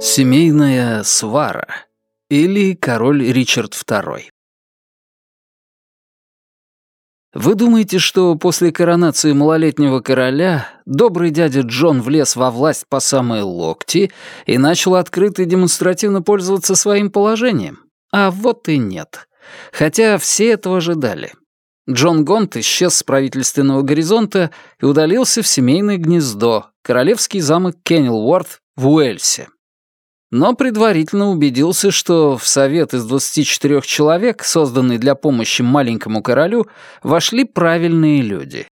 Семейная свара или король Ричард II. Вы думаете, что после коронации малолетнего короля добрый дядя Джон влез во власть по самые локти и начал открыто и демонстративно пользоваться своим положением? А вот и нет. Хотя все этого ожидали. Джон Гонт исчез с правительственного горизонта и удалился в семейное гнездо, королевский замок Кеннелворд в Уэльсе но предварительно убедился, что в совет из 24 человек, созданный для помощи маленькому королю, вошли правильные люди.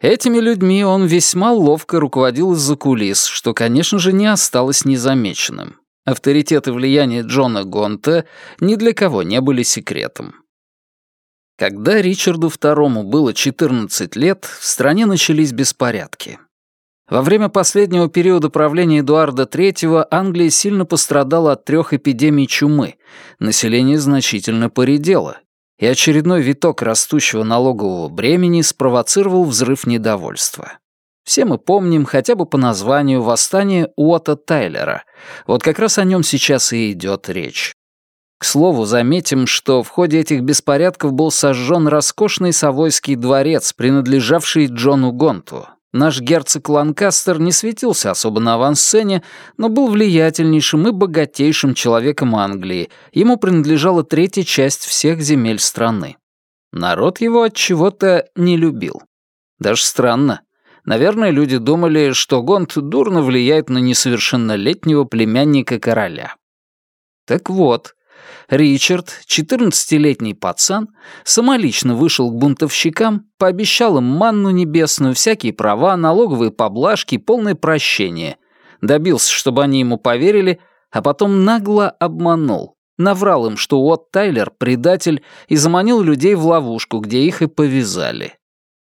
Этими людьми он весьма ловко руководил из-за кулис, что, конечно же, не осталось незамеченным. Авторитет и влияние Джона Гонта ни для кого не были секретом. Когда Ричарду II было 14 лет, в стране начались беспорядки. Во время последнего периода правления Эдуарда III Англия сильно пострадала от трех эпидемий чумы, население значительно поредело, и очередной виток растущего налогового бремени спровоцировал взрыв недовольства. Все мы помним хотя бы по названию восстание Уотта Тайлера. Вот как раз о нем сейчас и идет речь. К слову, заметим, что в ходе этих беспорядков был сожжен роскошный Савойский дворец, принадлежавший Джону Гонту, Наш герцог Ланкастер не светился особо на авансцене, но был влиятельнейшим и богатейшим человеком Англии. Ему принадлежала третья часть всех земель страны. Народ его от чего-то не любил. Даже странно. Наверное, люди думали, что Гонт дурно влияет на несовершеннолетнего племянника короля. Так вот, Ричард, 14-летний пацан, самолично вышел к бунтовщикам, пообещал им манну небесную, всякие права, налоговые поблажки полное прощение. Добился, чтобы они ему поверили, а потом нагло обманул. Наврал им, что Уотт Тайлер — предатель, и заманил людей в ловушку, где их и повязали.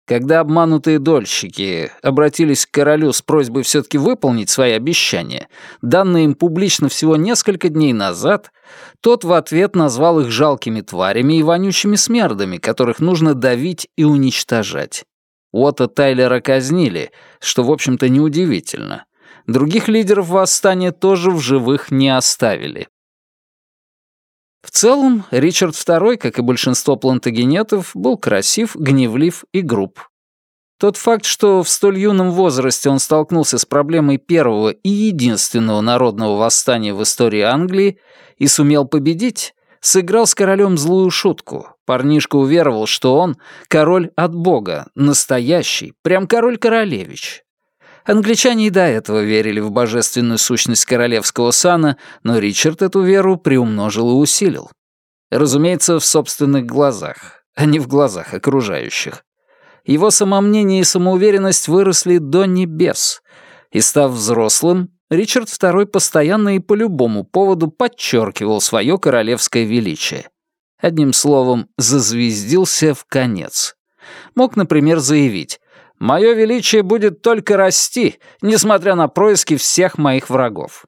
Когда обманутые дольщики обратились к королю с просьбой все-таки выполнить свои обещания, данные им публично всего несколько дней назад, тот в ответ назвал их жалкими тварями и вонючими смердами, которых нужно давить и уничтожать. Уотта Тайлера казнили, что, в общем-то, неудивительно. Других лидеров восстания тоже в живых не оставили. В целом, Ричард II, как и большинство плантагенетов, был красив, гневлив и груб. Тот факт, что в столь юном возрасте он столкнулся с проблемой первого и единственного народного восстания в истории Англии и сумел победить, сыграл с королем злую шутку. Парнишка уверовал, что он — король от бога, настоящий, прям король-королевич. Англичане и до этого верили в божественную сущность королевского сана, но Ричард эту веру приумножил и усилил. Разумеется, в собственных глазах, а не в глазах окружающих. Его самомнение и самоуверенность выросли до небес, и, став взрослым, Ричард II постоянно и по любому поводу подчеркивал свое королевское величие. Одним словом, зазвездился в конец. Мог, например, заявить Мое величие будет только расти, несмотря на происки всех моих врагов.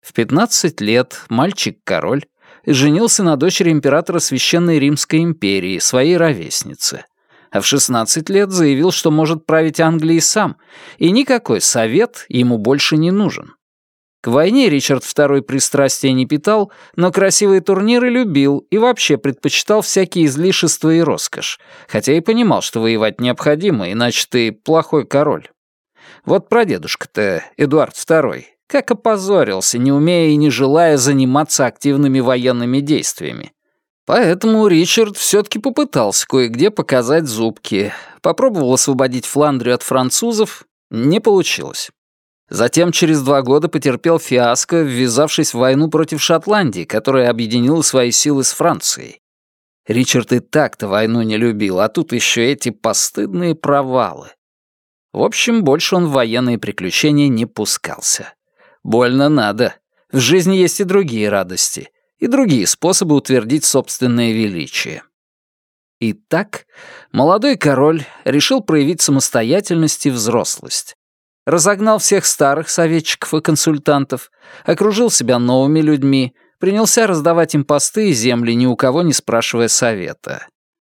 В 15 лет мальчик-король женился на дочери императора Священной Римской империи, своей ровеснице. А в 16 лет заявил, что может править Англией сам, и никакой совет ему больше не нужен. К войне Ричард II пристрастия не питал, но красивые турниры любил и вообще предпочитал всякие излишества и роскошь, хотя и понимал, что воевать необходимо, иначе ты плохой король. Вот прадедушка-то, Эдуард II, как опозорился, не умея и не желая заниматься активными военными действиями. Поэтому Ричард все-таки попытался кое-где показать зубки, попробовал освободить Фландрию от французов, не получилось. Затем через два года потерпел фиаско, ввязавшись в войну против Шотландии, которая объединила свои силы с Францией. Ричард и так-то войну не любил, а тут еще эти постыдные провалы. В общем, больше он в военные приключения не пускался. Больно надо. В жизни есть и другие радости, и другие способы утвердить собственное величие. Итак, молодой король решил проявить самостоятельность и взрослость разогнал всех старых советчиков и консультантов, окружил себя новыми людьми, принялся раздавать им посты и земли, ни у кого не спрашивая совета.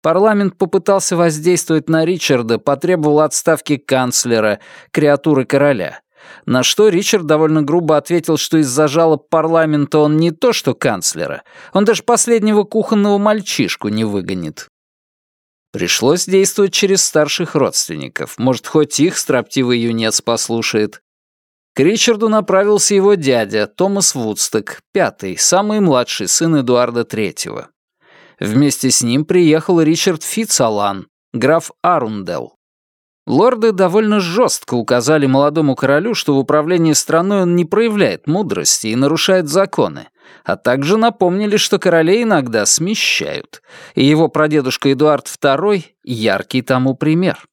Парламент попытался воздействовать на Ричарда, потребовал отставки канцлера, креатуры короля. На что Ричард довольно грубо ответил, что из-за жалоб парламента он не то что канцлера, он даже последнего кухонного мальчишку не выгонит. Пришлось действовать через старших родственников. Может, хоть их строптивый юнец послушает. К Ричарду направился его дядя, Томас Вудсток, пятый, самый младший сын Эдуарда III. Вместе с ним приехал Ричард Фицалан, граф Арундел. Лорды довольно жестко указали молодому королю, что в управлении страной он не проявляет мудрости и нарушает законы, а также напомнили, что королей иногда смещают, и его прадедушка Эдуард II — яркий тому пример.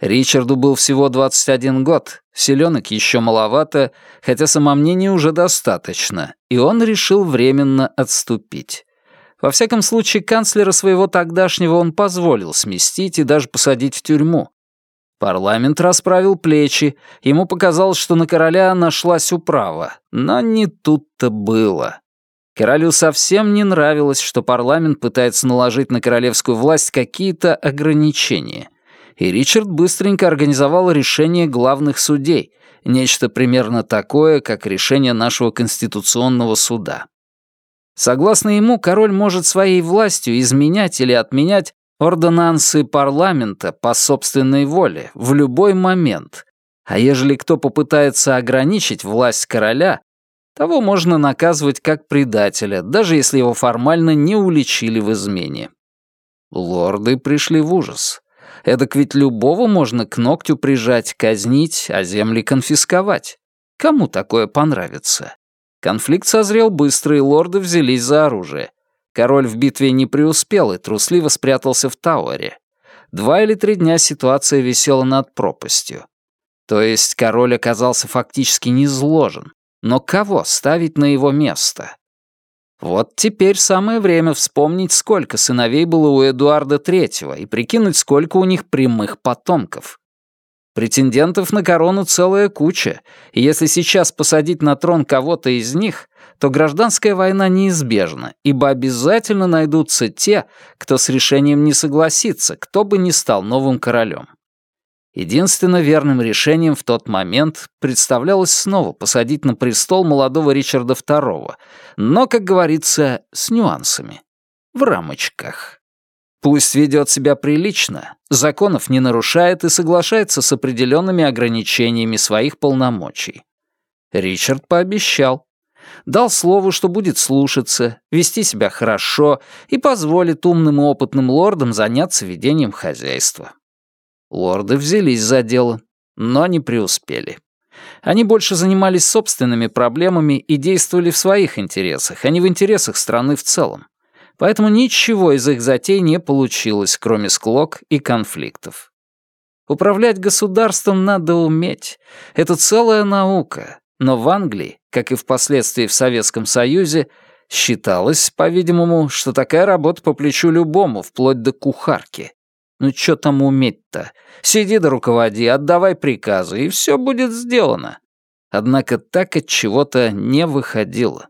Ричарду был всего 21 год, селенок еще маловато, хотя самомнения уже достаточно, и он решил временно отступить. Во всяком случае, канцлера своего тогдашнего он позволил сместить и даже посадить в тюрьму. Парламент расправил плечи, ему показалось, что на короля нашлась управа, но не тут-то было. Королю совсем не нравилось, что парламент пытается наложить на королевскую власть какие-то ограничения. И Ричард быстренько организовал решение главных судей, нечто примерно такое, как решение нашего Конституционного суда. Согласно ему, король может своей властью изменять или отменять ордонансы парламента по собственной воле в любой момент. А ежели кто попытается ограничить власть короля, того можно наказывать как предателя, даже если его формально не уличили в измене. Лорды пришли в ужас. Эдак ведь любого можно к ногтю прижать, казнить, а земли конфисковать. Кому такое понравится? Конфликт созрел быстро, и лорды взялись за оружие. Король в битве не преуспел и трусливо спрятался в Тауэре. Два или три дня ситуация висела над пропастью. То есть король оказался фактически низложен. Но кого ставить на его место? Вот теперь самое время вспомнить, сколько сыновей было у Эдуарда III и прикинуть, сколько у них прямых потомков. Претендентов на корону целая куча, и если сейчас посадить на трон кого-то из них, то гражданская война неизбежна, ибо обязательно найдутся те, кто с решением не согласится, кто бы ни стал новым королем. Единственно верным решением в тот момент представлялось снова посадить на престол молодого Ричарда II, но, как говорится, с нюансами. В рамочках. Пусть ведет себя прилично, законов не нарушает и соглашается с определенными ограничениями своих полномочий. Ричард пообещал. Дал слово, что будет слушаться, вести себя хорошо и позволит умным и опытным лордам заняться ведением хозяйства. Лорды взялись за дело, но не преуспели. Они больше занимались собственными проблемами и действовали в своих интересах, а не в интересах страны в целом поэтому ничего из их затей не получилось, кроме склок и конфликтов. Управлять государством надо уметь. Это целая наука. Но в Англии, как и впоследствии в Советском Союзе, считалось, по-видимому, что такая работа по плечу любому, вплоть до кухарки. Ну что там уметь-то? Сиди да руководи, отдавай приказы, и все будет сделано. Однако так от чего-то не выходило.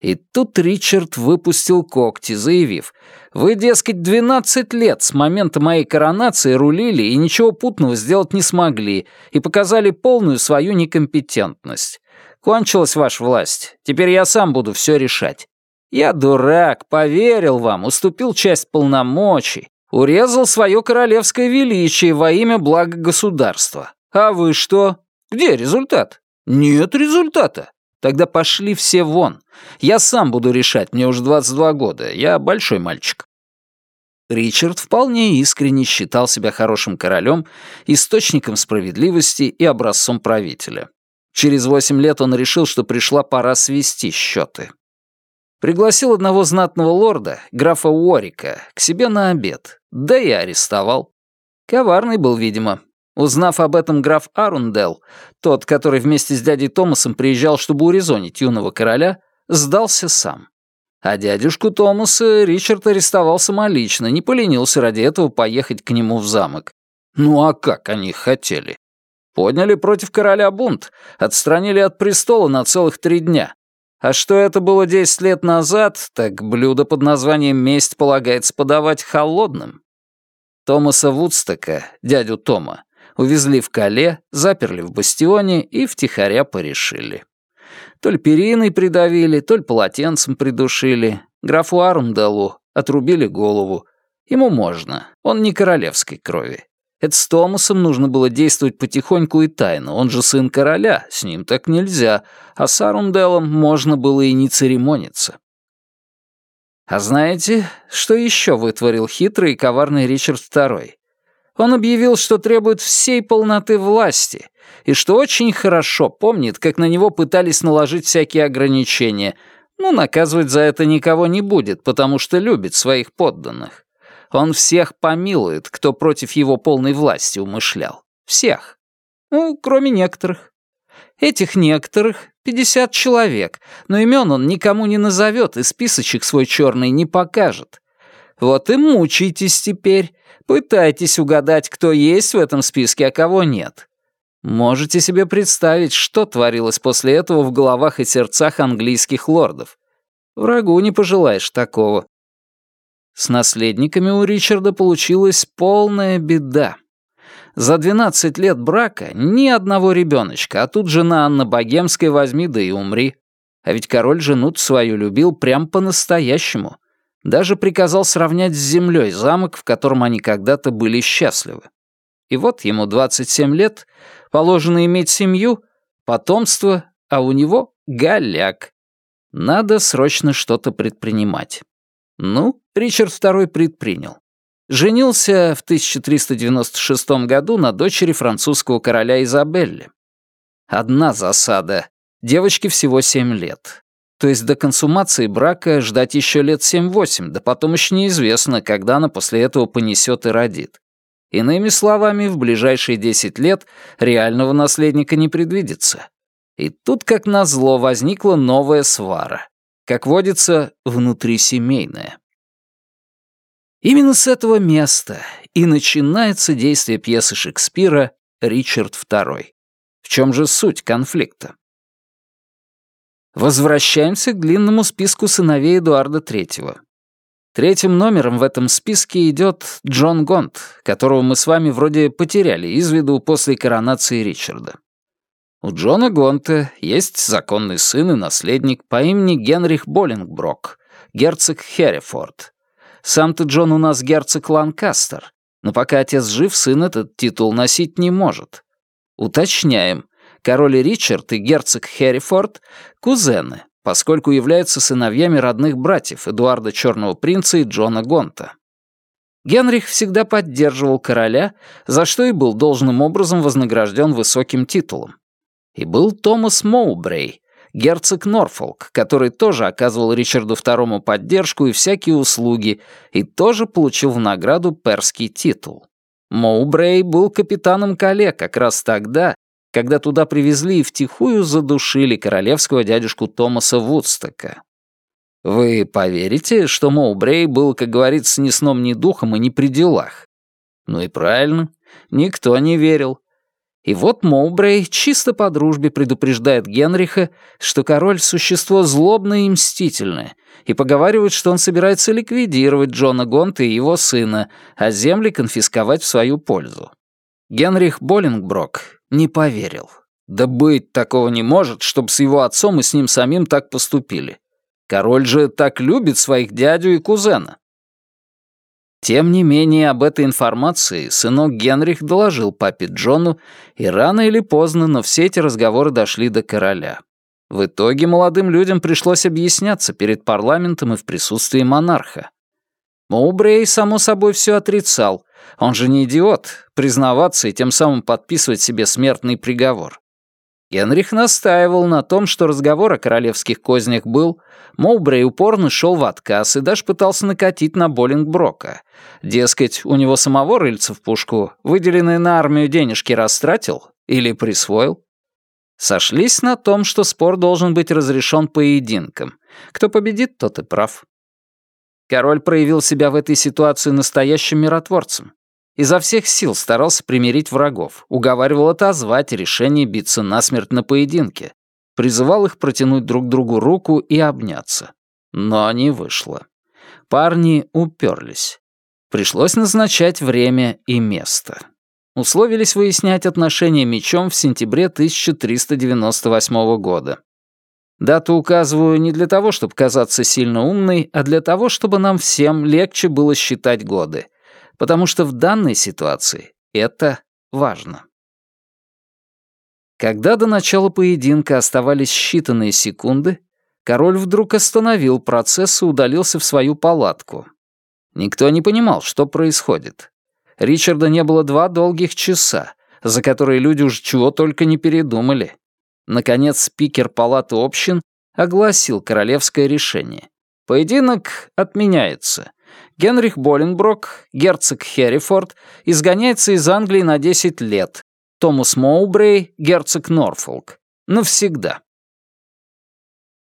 И тут Ричард выпустил когти, заявив, «Вы, дескать, 12 лет с момента моей коронации рулили и ничего путного сделать не смогли, и показали полную свою некомпетентность. Кончилась ваша власть, теперь я сам буду все решать. Я дурак, поверил вам, уступил часть полномочий, урезал свое королевское величие во имя блага государства. А вы что? Где результат? Нет результата. Тогда пошли все вон. Я сам буду решать, мне уже 22 года, я большой мальчик». Ричард вполне искренне считал себя хорошим королем, источником справедливости и образцом правителя. Через восемь лет он решил, что пришла пора свести счеты. Пригласил одного знатного лорда, графа Уорика, к себе на обед, да и арестовал. Коварный был, видимо, Узнав об этом граф Арундел, тот, который вместе с дядей Томасом приезжал, чтобы урезонить юного короля, сдался сам. А дядюшку Томаса Ричард арестовал самолично, не поленился ради этого поехать к нему в замок. Ну а как они хотели? Подняли против короля бунт, отстранили от престола на целых три дня. А что это было 10 лет назад, так блюдо под названием «месть» полагается подавать холодным. Томаса Вудстока, дядю Тома, увезли в Кале, заперли в бастионе и втихаря порешили. То ли периной придавили, то ли полотенцем придушили. Графу Арунделу отрубили голову. Ему можно, он не королевской крови. Это с Томасом нужно было действовать потихоньку и тайно, он же сын короля, с ним так нельзя, а с Арунделом можно было и не церемониться. А знаете, что еще вытворил хитрый и коварный Ричард II? Он объявил, что требует всей полноты власти, и что очень хорошо помнит, как на него пытались наложить всякие ограничения, но наказывать за это никого не будет, потому что любит своих подданных. Он всех помилует, кто против его полной власти умышлял. Всех. Ну, кроме некоторых. Этих некоторых — 50 человек, но имен он никому не назовет и списочек свой черный не покажет. Вот и мучайтесь теперь, пытайтесь угадать, кто есть в этом списке, а кого нет. Можете себе представить, что творилось после этого в головах и сердцах английских лордов. Врагу не пожелаешь такого. С наследниками у Ричарда получилась полная беда. За 12 лет брака ни одного ребеночка, а тут жена Анна Богемская возьми да и умри. А ведь король жену свою любил прям по-настоящему. Даже приказал сравнять с землей замок, в котором они когда-то были счастливы. И вот ему 27 лет, положено иметь семью, потомство, а у него голяк. Надо срочно что-то предпринимать. Ну, Ричард II предпринял. Женился в 1396 году на дочери французского короля Изабелле. Одна засада. Девочке всего 7 лет. То есть до консумации брака ждать еще лет 7-8, да потом еще неизвестно, когда она после этого понесет и родит. Иными словами, в ближайшие 10 лет реального наследника не предвидится. И тут, как назло, возникла новая свара как водится, внутрисемейное. Именно с этого места и начинается действие пьесы Шекспира «Ричард II». В чем же суть конфликта? Возвращаемся к длинному списку сыновей Эдуарда III. Третьим номером в этом списке идет Джон Гонт, которого мы с вами вроде потеряли из виду после коронации Ричарда. У Джона Гонта есть законный сын и наследник по имени Генрих Боллингброк, герцог Херрифорд. Сам-то Джон у нас герцог Ланкастер, но пока отец жив, сын этот титул носить не может. Уточняем, король Ричард и герцог Херрифорд — кузены, поскольку являются сыновьями родных братьев Эдуарда Черного Принца и Джона Гонта. Генрих всегда поддерживал короля, за что и был должным образом вознагражден высоким титулом. И был Томас Моубрей, герцог Норфолк, который тоже оказывал Ричарду II поддержку и всякие услуги, и тоже получил в награду перский титул. Моубрей был капитаном Кале как раз тогда, когда туда привезли и втихую задушили королевского дядюшку Томаса Вудстока. Вы поверите, что Моубрей был, как говорится, ни сном, ни духом и ни при делах? Ну и правильно, никто не верил. И вот Моубрей чисто по дружбе предупреждает Генриха, что король — существо злобное и мстительное, и поговаривает, что он собирается ликвидировать Джона Гонта и его сына, а земли конфисковать в свою пользу. Генрих Боллингброк не поверил. Да быть такого не может, чтобы с его отцом и с ним самим так поступили. Король же так любит своих дядю и кузена. Тем не менее, об этой информации сынок Генрих доложил папе Джону, и рано или поздно, но все эти разговоры дошли до короля. В итоге молодым людям пришлось объясняться перед парламентом и в присутствии монарха. Моубрей, само собой, все отрицал. Он же не идиот, признаваться и тем самым подписывать себе смертный приговор. Генрих настаивал на том, что разговор о королевских кознях был, Моубрей упорно шел в отказ и даже пытался накатить на Боллингброка. Дескать, у него самого рыльца в пушку, выделенные на армию денежки растратил или присвоил. Сошлись на том, что спор должен быть разрешен поединком. Кто победит, тот и прав. Король проявил себя в этой ситуации настоящим миротворцем. Изо всех сил старался примирить врагов, уговаривал отозвать решение биться насмерть на поединке. призывал их протянуть друг другу руку и обняться. Но не вышло. Парни уперлись. Пришлось назначать время и место. Условились выяснять отношения мечом в сентябре 1398 года. Дату указываю не для того, чтобы казаться сильно умной, а для того, чтобы нам всем легче было считать годы. Потому что в данной ситуации это важно. Когда до начала поединка оставались считанные секунды, король вдруг остановил процесс и удалился в свою палатку. Никто не понимал, что происходит. Ричарда не было два долгих часа, за которые люди уж чего только не передумали. Наконец, спикер палаты общин огласил королевское решение. Поединок отменяется. Генрих Боленброк, герцог Херрифорд, изгоняется из Англии на 10 лет. Томас Моубрей, герцог Норфолк. Навсегда.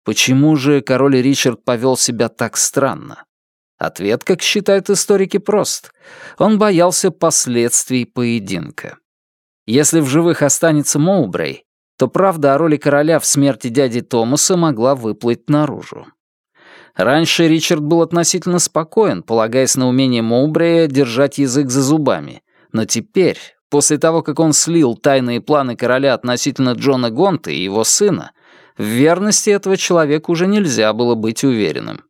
Почему же король Ричард повел себя так странно? Ответ, как считают историки, прост. Он боялся последствий поединка. Если в живых останется Моубрей, то правда о роли короля в смерти дяди Томаса могла выплыть наружу. Раньше Ричард был относительно спокоен, полагаясь на умение Моубрея держать язык за зубами. Но теперь, после того, как он слил тайные планы короля относительно Джона Гонта и его сына, в верности этого человека уже нельзя было быть уверенным.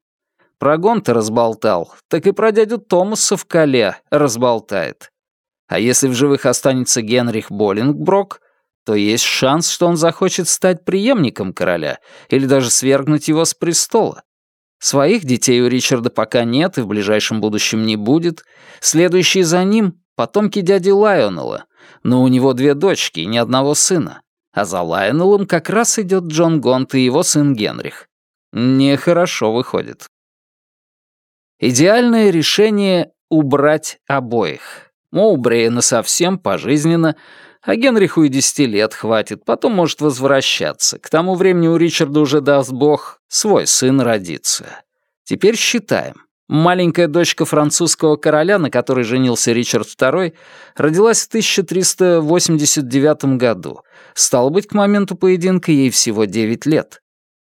Про Гонта разболтал, так и про дядю Томаса в коле разболтает. А если в живых останется Генрих Боллингброк, то есть шанс, что он захочет стать преемником короля или даже свергнуть его с престола. Своих детей у Ричарда пока нет и в ближайшем будущем не будет. Следующие за ним — потомки дяди Лайонела, но у него две дочки и ни одного сына. А за Лайонелом как раз идет Джон Гонт и его сын Генрих. Нехорошо выходит. Идеальное решение — убрать обоих. Моубрея насовсем, пожизненно — а Генриху и десяти лет хватит, потом может возвращаться. К тому времени у Ричарда уже, даст бог, свой сын родится. Теперь считаем. Маленькая дочка французского короля, на которой женился Ричард II, родилась в 1389 году. Стало быть, к моменту поединка ей всего 9 лет.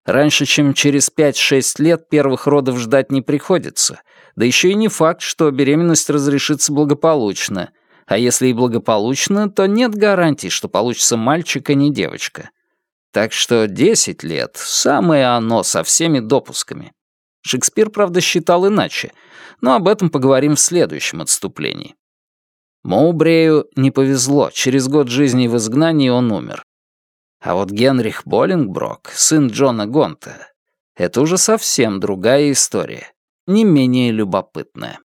Раньше, чем через 5-6 лет, первых родов ждать не приходится. Да еще и не факт, что беременность разрешится благополучно — а если и благополучно, то нет гарантий, что получится мальчик, а не девочка. Так что 10 лет — самое оно со всеми допусками. Шекспир, правда, считал иначе, но об этом поговорим в следующем отступлении. Моубрею не повезло, через год жизни в изгнании он умер. А вот Генрих Боллингброк, сын Джона Гонта, это уже совсем другая история, не менее любопытная.